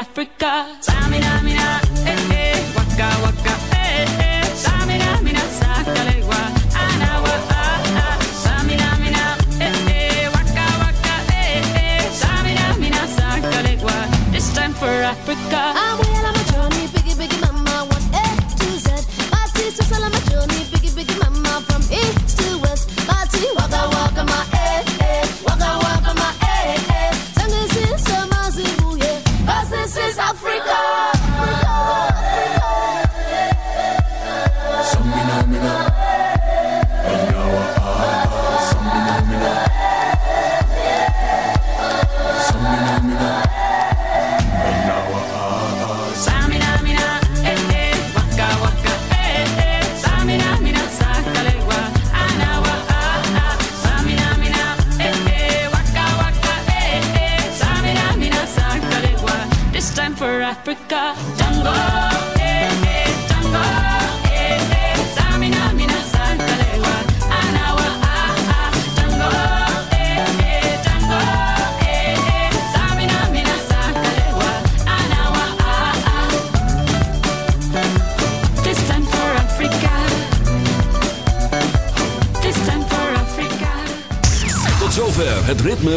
Time Africa. Samina,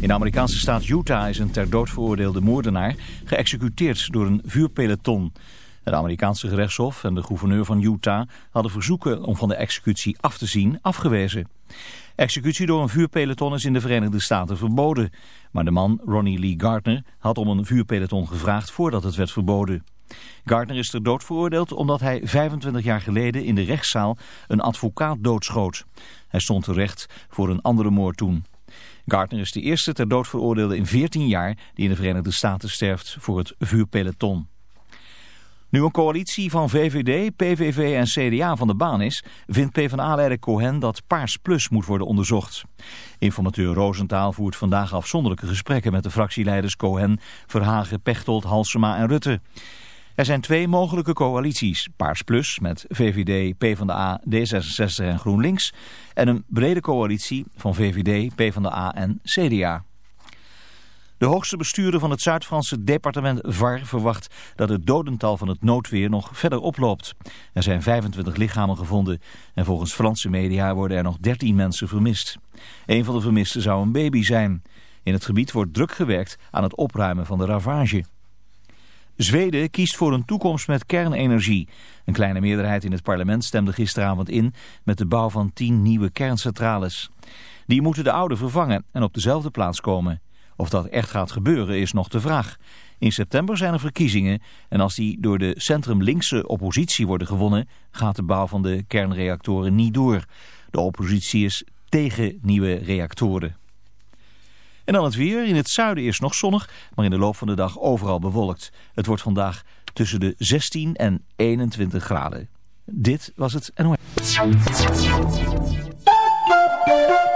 In de Amerikaanse staat Utah is een ter dood veroordeelde moordenaar geëxecuteerd door een vuurpeloton. Het Amerikaanse gerechtshof en de gouverneur van Utah hadden verzoeken om van de executie af te zien afgewezen. Executie door een vuurpeloton is in de Verenigde Staten verboden. Maar de man, Ronnie Lee Gardner, had om een vuurpeloton gevraagd voordat het werd verboden. Gardner is ter dood veroordeeld omdat hij 25 jaar geleden in de rechtszaal een advocaat doodschoot. Hij stond terecht voor een andere moord toen. Gardner is de eerste ter dood veroordeelde in 14 jaar die in de Verenigde Staten sterft voor het vuurpeloton. Nu een coalitie van VVD, PVV en CDA van de baan is, vindt PvdA-leider Cohen dat Paars Plus moet worden onderzocht. Informateur Roosentaal voert vandaag afzonderlijke gesprekken met de fractieleiders Cohen, Verhagen, Pechtold, Halsema en Rutte. Er zijn twee mogelijke coalities, Paars Plus met VVD, PvdA, D66 en GroenLinks en een brede coalitie van VVD, PvdA en CDA. De hoogste bestuurder van het Zuid-Franse departement VAR verwacht dat het dodental van het noodweer nog verder oploopt. Er zijn 25 lichamen gevonden en volgens Franse media worden er nog 13 mensen vermist. Een van de vermisten zou een baby zijn. In het gebied wordt druk gewerkt aan het opruimen van de ravage. Zweden kiest voor een toekomst met kernenergie. Een kleine meerderheid in het parlement stemde gisteravond in met de bouw van 10 nieuwe kerncentrales. Die moeten de oude vervangen en op dezelfde plaats komen. Of dat echt gaat gebeuren is nog de vraag. In september zijn er verkiezingen en als die door de centrum-linkse oppositie worden gewonnen, gaat de bouw van de kernreactoren niet door. De oppositie is tegen nieuwe reactoren. En dan het weer. In het zuiden is nog zonnig, maar in de loop van de dag overal bewolkt. Het wordt vandaag tussen de 16 en 21 graden. Dit was het NOS.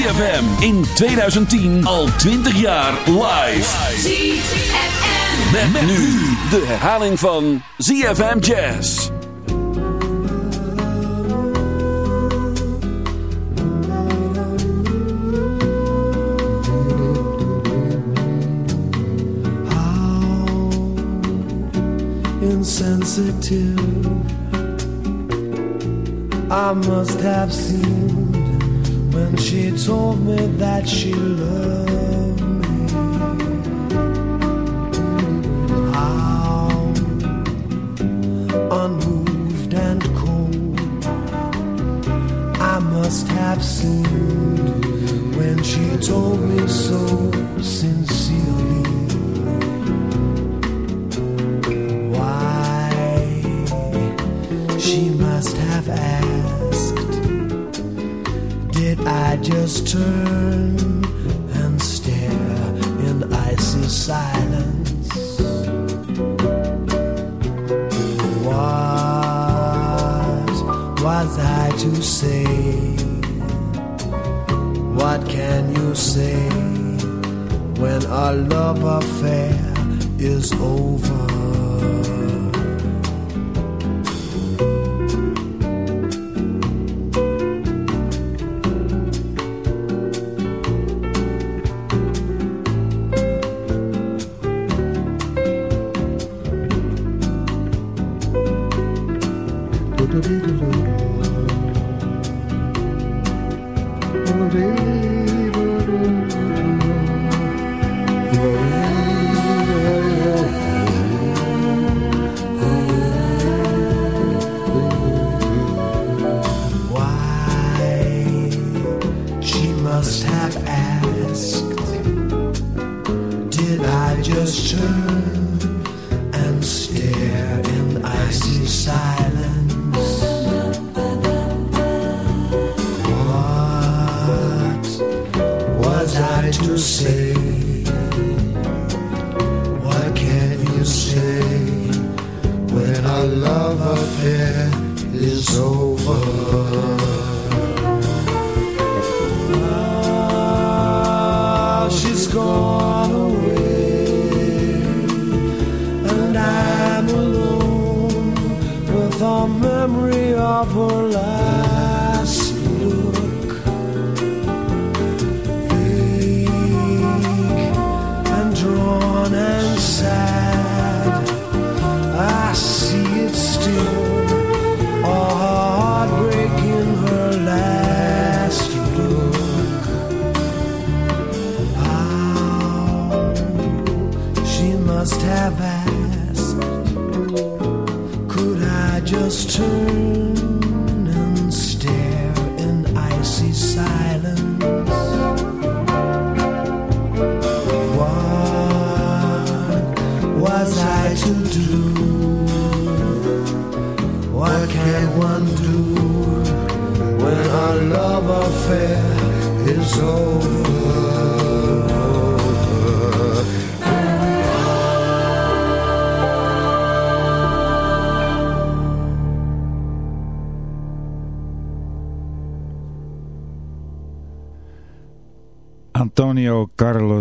ZFM in 2010 al 20 jaar live. ZFM. Met, met nu de herhaling van ZFM Jazz. insensitive. I must have when she told me that she loved just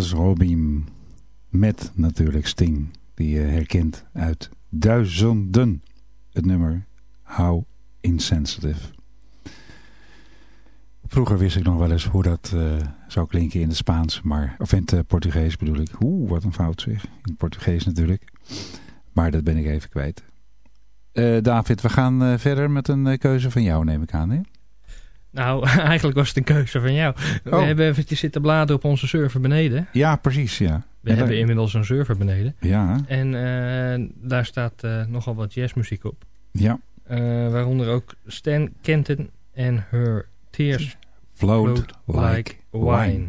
Carlos Robin. Met natuurlijk Sting, die je herkent uit duizenden. Het nummer How Insensitive. Vroeger wist ik nog wel eens hoe dat eh, zou klinken in het Spaans, maar, of in het eh, Portugees bedoel ik. Oeh, wat een fout zeg. In het Portugees natuurlijk. Maar dat ben ik even kwijt. Eh, David, we gaan verder met een keuze van jou, neem ik aan. Hè? Nou, eigenlijk was het een keuze van jou. We Oh. hebben eventjes zitten bladeren op onze server beneden. Ja, precies, ja. We Ja, hebben daar- inmiddels een server beneden. Ja, En eh, daar staat eh, nogal wat jazzmuziek op. ja. Eh, waaronder ook Stan Kenton en Her Tears Float, Float like, wine.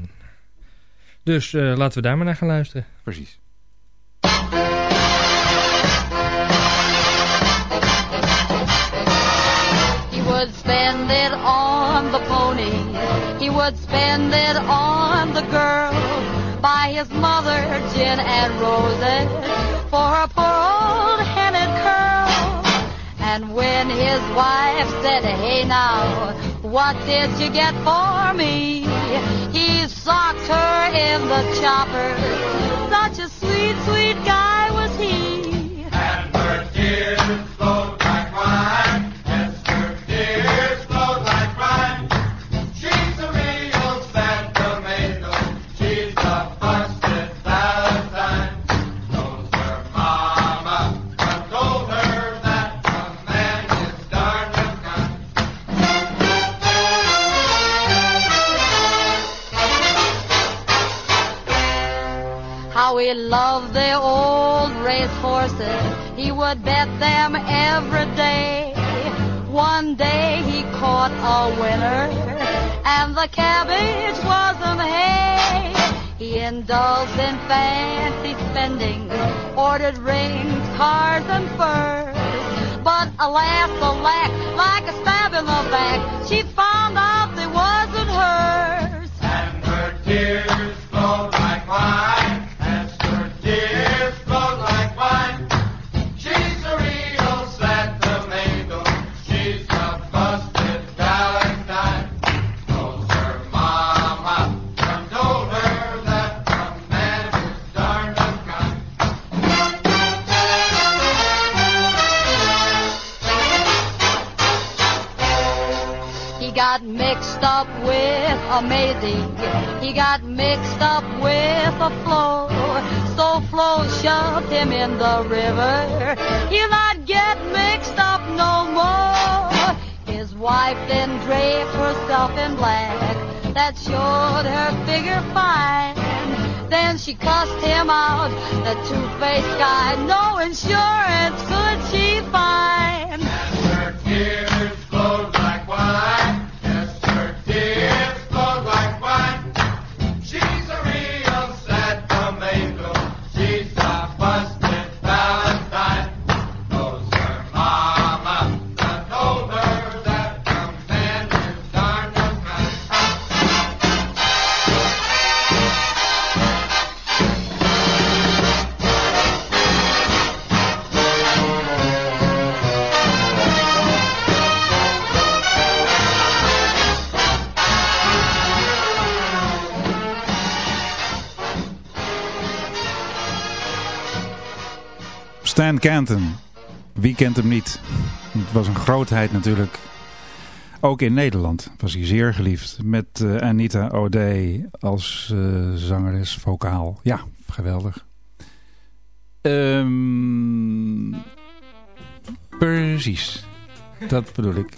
Dus eh, laten we daar maar naar gaan luisteren. Precies. He would spend it on the girl. Buy his mother gin and roses for a poor old headed curl. And when his his wife said, Hey now, what did you get for me? He socked her in the chopper. Such a sweet, sweet guy he loved the old race horses. He would bet them every day. One day he caught a winner, and the cabbage wasn't hay. He indulged in fancy spending, ordered rings, cars, and furs. But alas, alack, like a stab in the back, she He got mixed up with a flow. So Flo shoved him in the river. He'll not get mixed up no more. His wife then draped herself in black. That showed her figure fine. Then she cussed him out, the two-faced guy. No insurance could she find. Stan Kenton. Wie kent hem niet? Het was een grootheid natuurlijk. Ook in Nederland was hij zeer geliefd. Met eh, Anita O'Day als eh, zangeres vocaal. Ja, geweldig. Ehm, precies. Dat bedoel ik.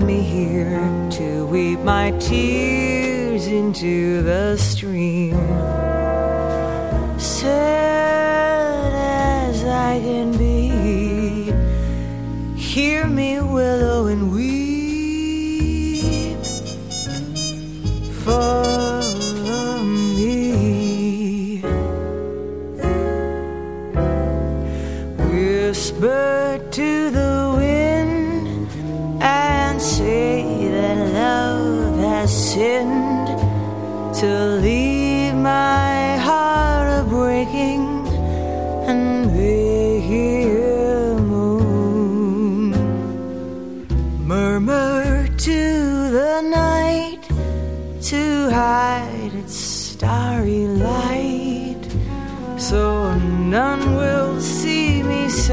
Me here to weep my tears into the stream. Sad as I can be, hear me, willow, and weep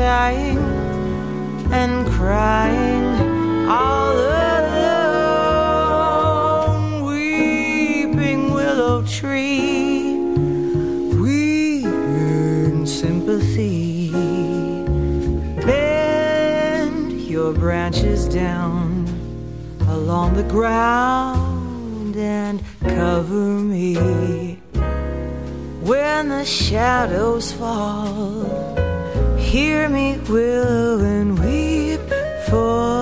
sighing and crying all alone weeping willow tree we weeping sympathy bend your branches down along the ground and cover me when the shadows fall. Hear me, willow, and weep for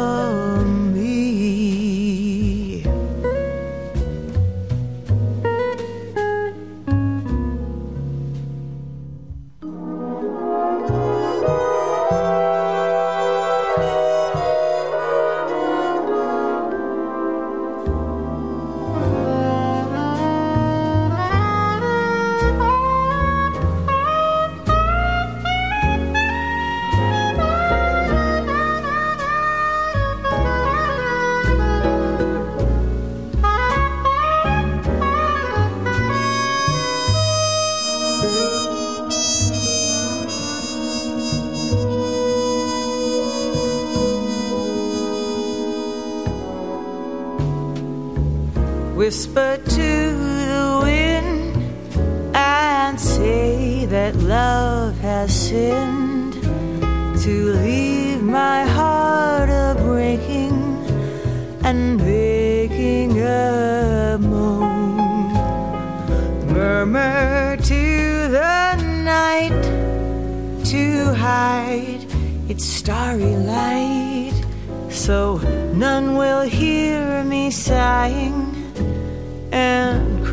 Whisper to the wind and say that love has sinned to leave my heart a breaking and making a moan. Murmur to the night to hide its starry light so none will hear me sighing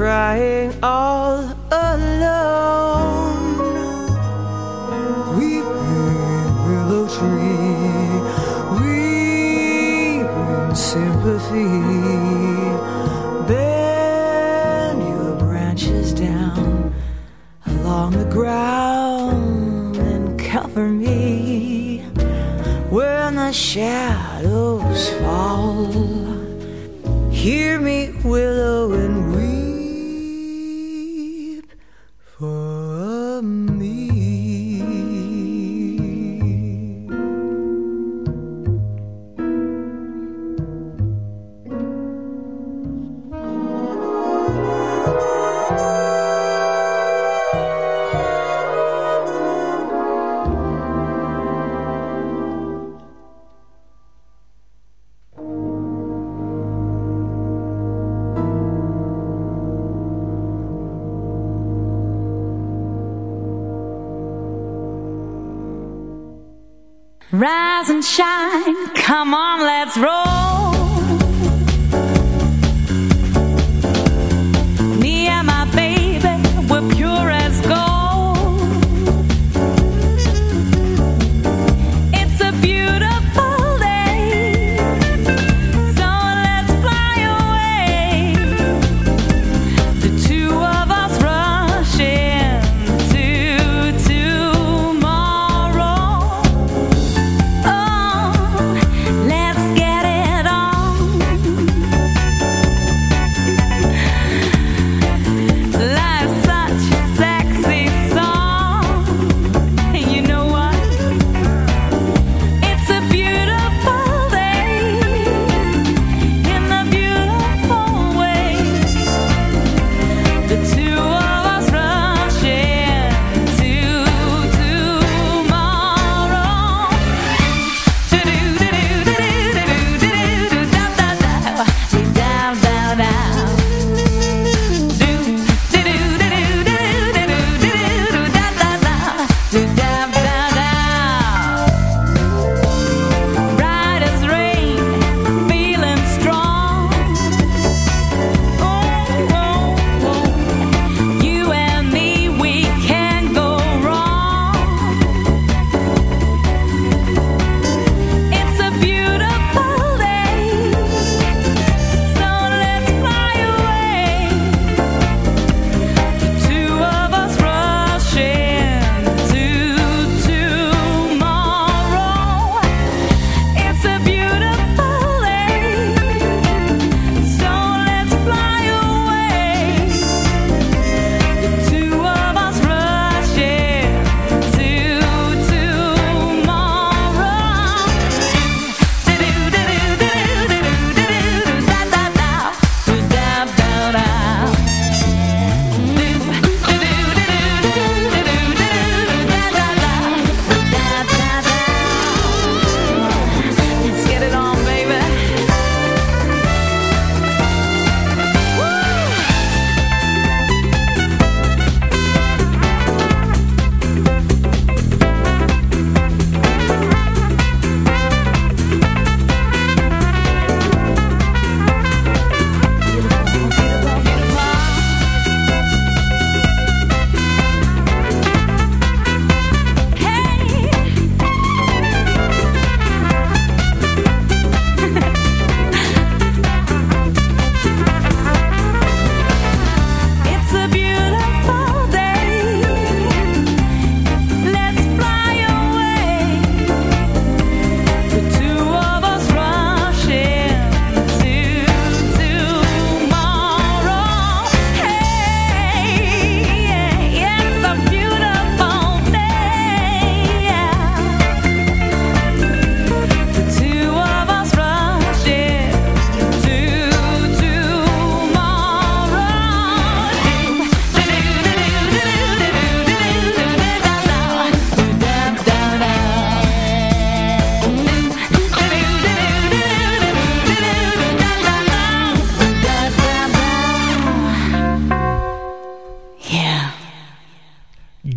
crying all alone. Weeping willow tree, weeping sympathy. Bend your branches down along the ground and cover me when the shadows Rise and shine, come on, let's roll.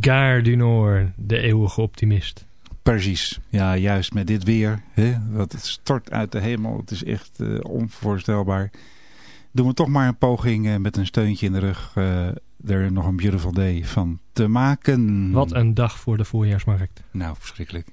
Gare du Nord, de eeuwige optimist. Precies. Ja, juist met dit weer. Hè, dat het stort uit de hemel. Het is echt eh, onvoorstelbaar. Doen we toch maar een poging eh, met een steuntje in de rug. eh, er nog een beautiful day van te maken. Wat een dag voor de voorjaarsmarkt. Nou, verschrikkelijk.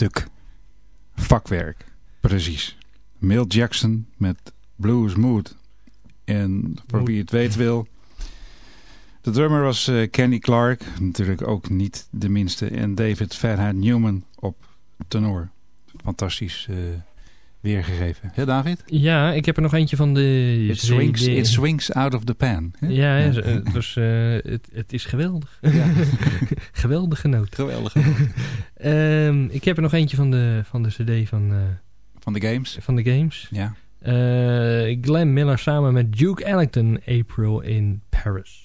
Stuk vakwerk. Precies. Milt Jackson met Blues Mood. En voor wie het weet wil... De drummer was eh, Kenny Clark, natuurlijk ook niet de minste. En David Fairhead Newman op tenor. Fantastisch. eh, weergegeven. Ja, David? Ja, ik heb er nog eentje van de... It swings, it swings out of the pan. hè? Ja, ja. dus, het, het is geweldig. Ja. Geweldige noot. Geweldig. Ehm, ik heb er nog eentje van de, van de cd van, eh, Van de games? van de games. Ja. Eh, Glenn Miller samen met Duke Ellington, April in Paris.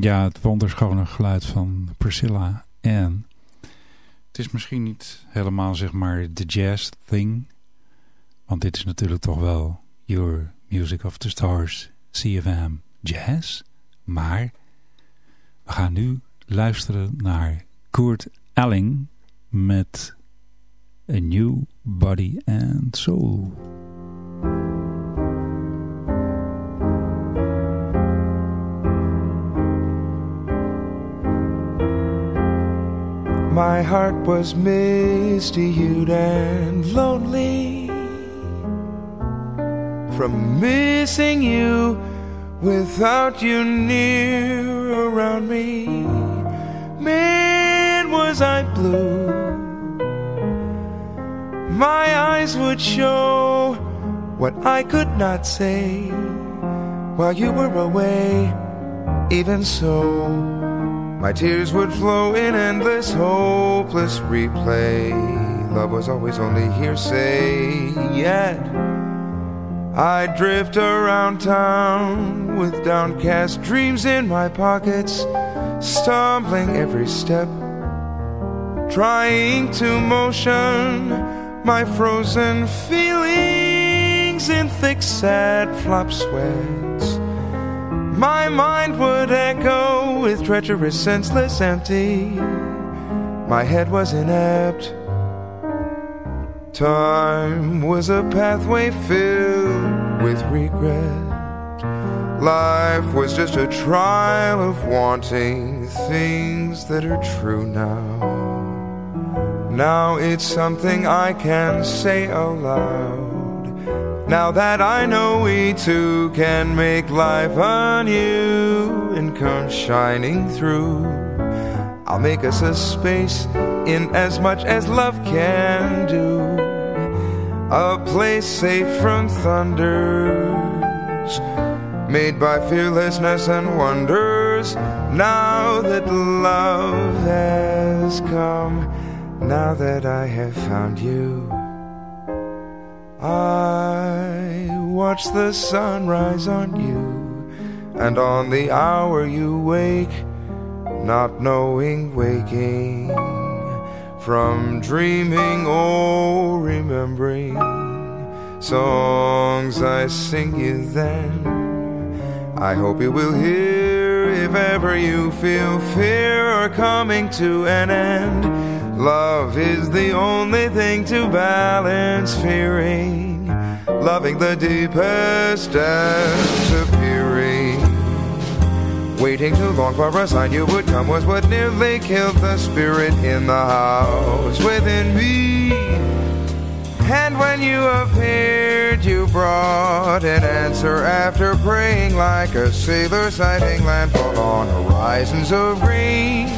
Ja, het wonderschone geluid van Priscilla Ann. Het is misschien niet helemaal zeg maar de jazz thing. Want dit is natuurlijk toch wel Your Music of the Stars, CFM Jazz. Maar we gaan nu luisteren naar Kurt Elling met A New Body and Soul. My heart was misty hued and lonely from missing you without you near around me. Man, was I blue. My eyes would show what I could not say while you were away. Even so, my tears would flow in endless, hopeless replay. Love was always only hearsay, yet I'd drift around town with downcast dreams in my pockets, stumbling every step, trying to motion my frozen feelings in thick, sad flop sweats. My mind would echo with treacherous, senseless, empty. My head was inept. Time was a pathway filled with regret. Life was just a trial of wanting things that are true now. Now it's something I can say aloud. Now that I know we two can make life anew and come shining through, I'll make us a space in as much as love can do. A place safe from thunders, made by fearlessness and wonders. Now that love has come, now that I have found you, I watch the sunrise on you, and on the hour you wake, not knowing waking from dreaming or remembering songs I sing you then. I hope you will hear if ever you feel fear coming to an end. Love is the only thing to balance fearing, loving the deepest and disappearing. Waiting too long for a sign you would come was what nearly killed the spirit in the house within me. And when you appeared, you brought an answer after praying like a sailor sighting landfall on horizons of green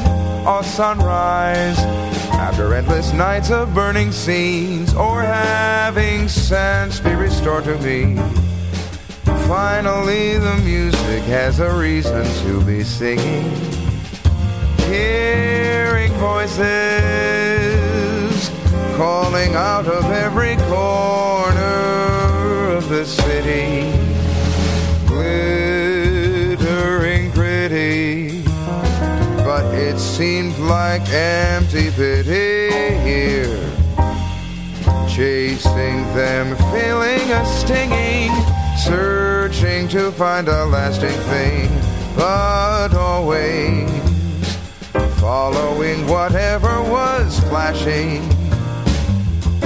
or sunrise. After endless nights of burning scenes or having sense be restored to me. Finally, the music has a reason to be singing. Hearing voices calling out of every corner of the city, seemed like empty pity here, chasing them, feeling a stinging searching to find a lasting thing, but always following whatever was flashing.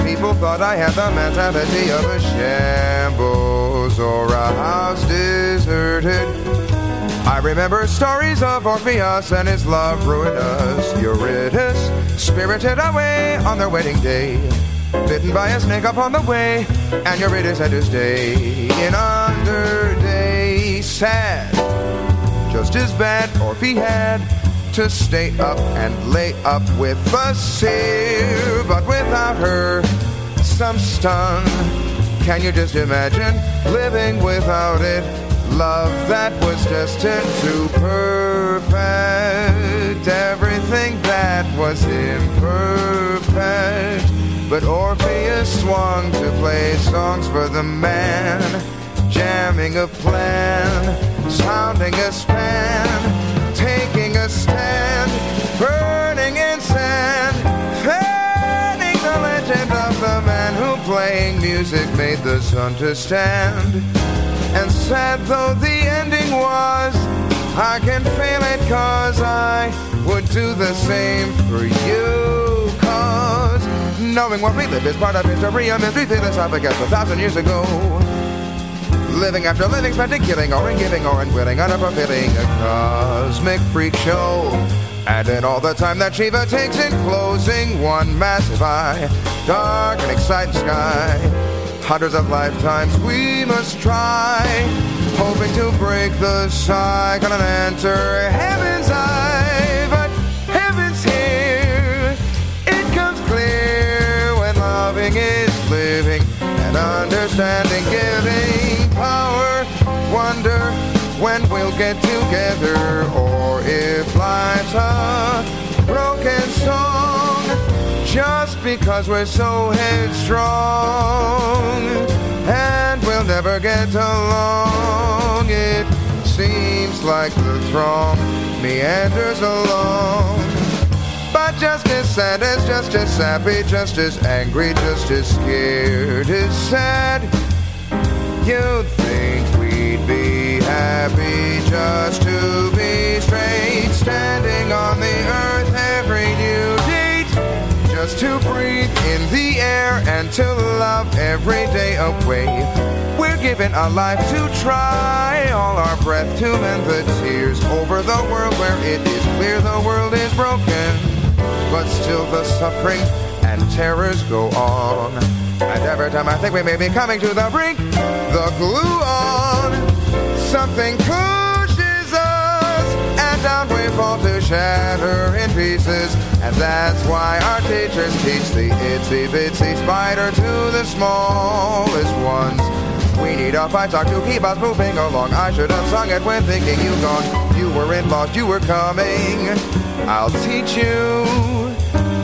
People thought I had the mentality of a shambles or a house deserted. I remember stories of Orpheus and his love ruined us. Eurydice spirited away on their wedding day bitten by a snake upon the way, and Eurydice had to stay in under day. Sad, just as bad, Orphe had to stay up and lay up with the seer, but without her, some stun. Can you just imagine living without it? love that was destined to perfect everything that was imperfect. But Orpheus swung to play songs for the man, jamming a plan, sounding a span, taking a stand, burning in sand, fanning the legend of the man who playing music made the sun to stand. And sad though the ending was, I can feel it cause I would do the same for you. Cause knowing what we live is part of history, a mystery philosophic as a thousand years ago. Living after living, spending, killing, or in giving, or in willing, and fulfilling a cosmic freak show. And in all the time that Shiva takes in closing one massive eye, dark and exciting sky. Hundreds of lifetimes we must try, hoping to break the cycle and enter heaven's eye. But heaven's here, it comes clear when loving is living and understanding giving power. Wonder when we'll get together, or if life's a broken song just because we're so headstrong and we'll never get along. It seems like the throng meanders along. But just as sad as just as sappy, just as angry, just as scared as sad. You'd think we'd be happy just to be straight, standing on the earth to breathe in the air and to love every day away. We're given a life to try, all our breath to mend the tears over the world where it is clear the world is broken, but still the suffering and terrors go on. And every time I think we may be coming to the brink, the glue on, something and down we fall to shatter in pieces. And that's why our teachers teach the itsy bitsy spider to the smallest ones. We need a fight talk to keep us moving along. I should have sung it when thinking you gone. You were in lost, you were coming. I'll teach you.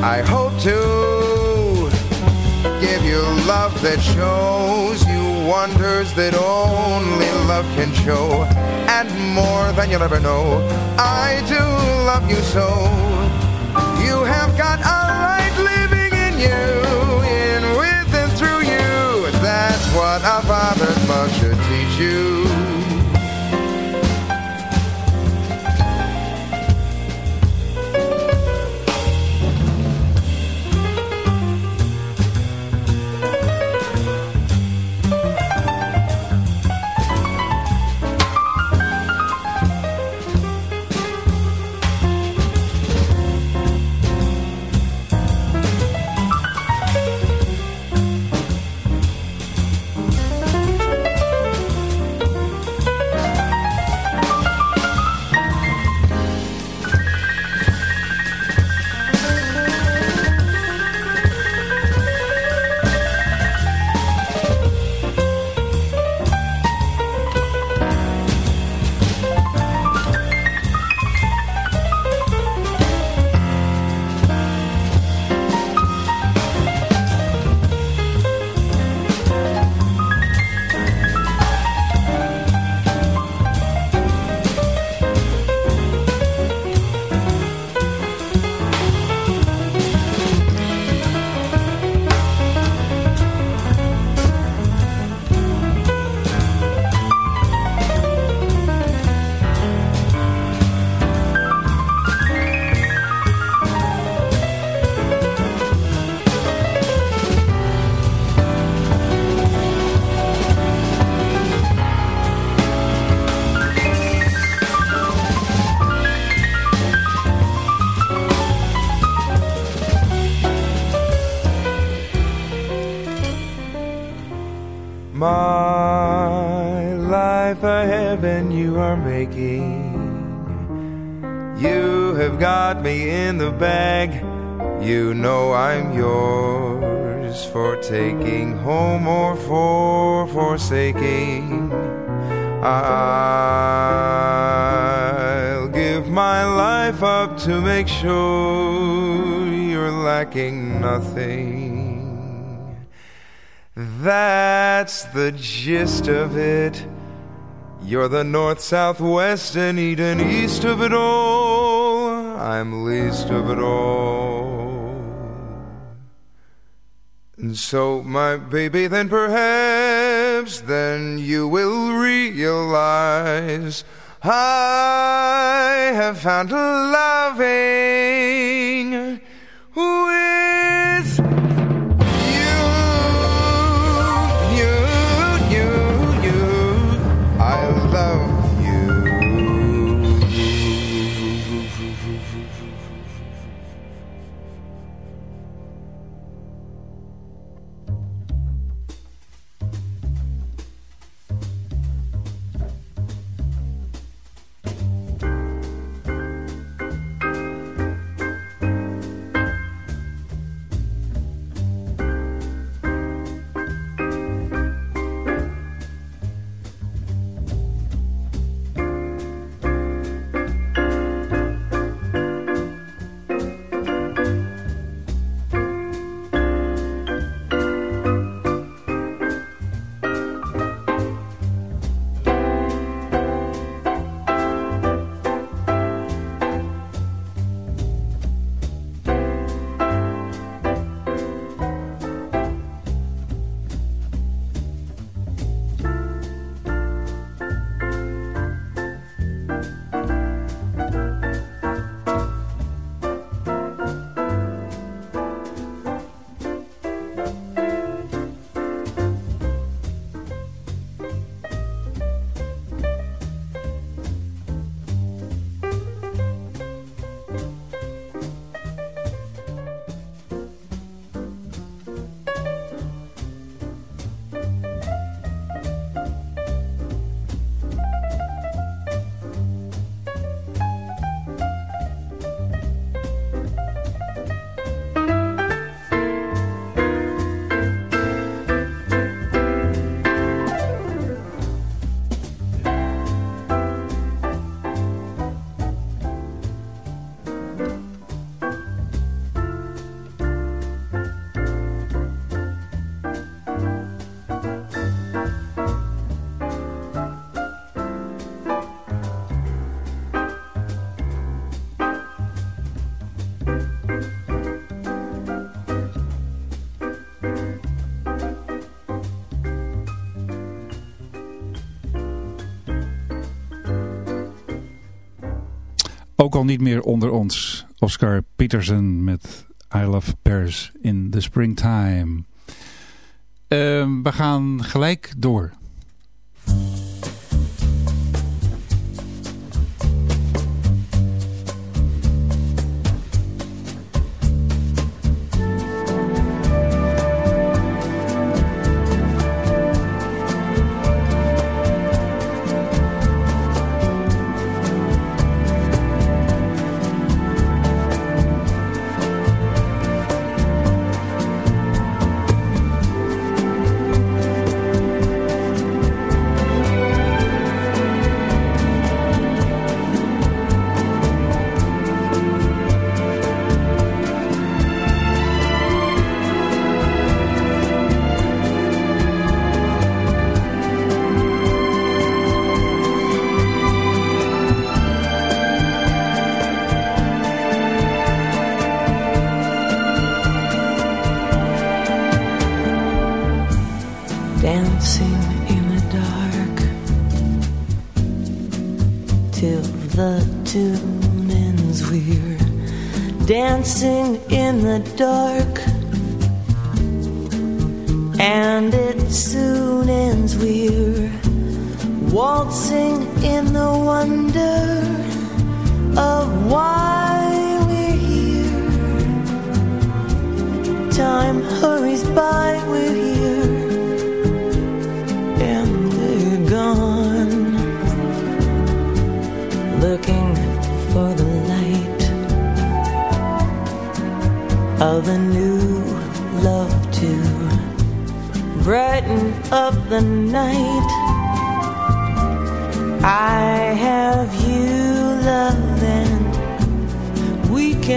I hope to give you love that shows you wonders that only love can show, and more than you'll ever know. I do love you so. You have got a light living in you, in with and through you. That's what a father's love should teach you. Got me in the bag. You know I'm yours for taking home or for forsaking. I'll give my life up to make sure you're lacking nothing. That's the gist of it. You're the north, south, west, and Eden east of it all. I'm least of it all. And so, my baby, then perhaps then you will realize I have found a loving Ook al niet meer onder ons. Oscar Peterson met I Love Paris in the Springtime. Ehm, we gaan gelijk door.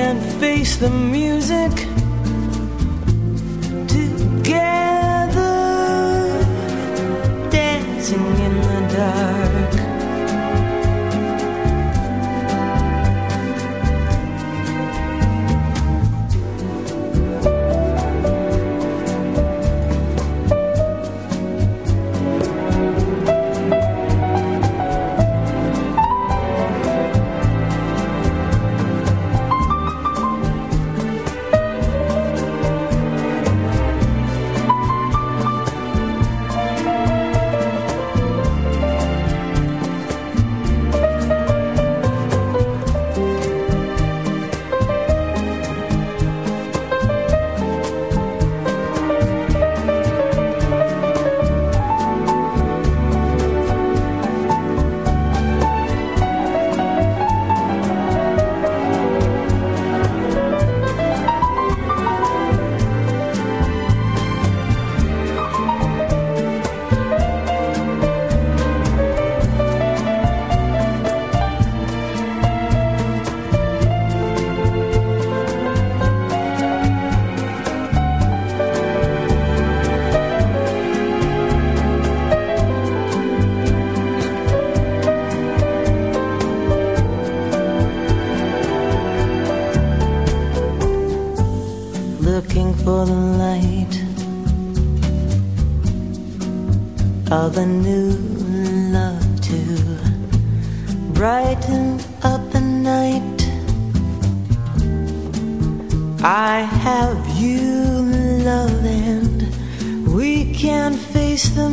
Can face the music the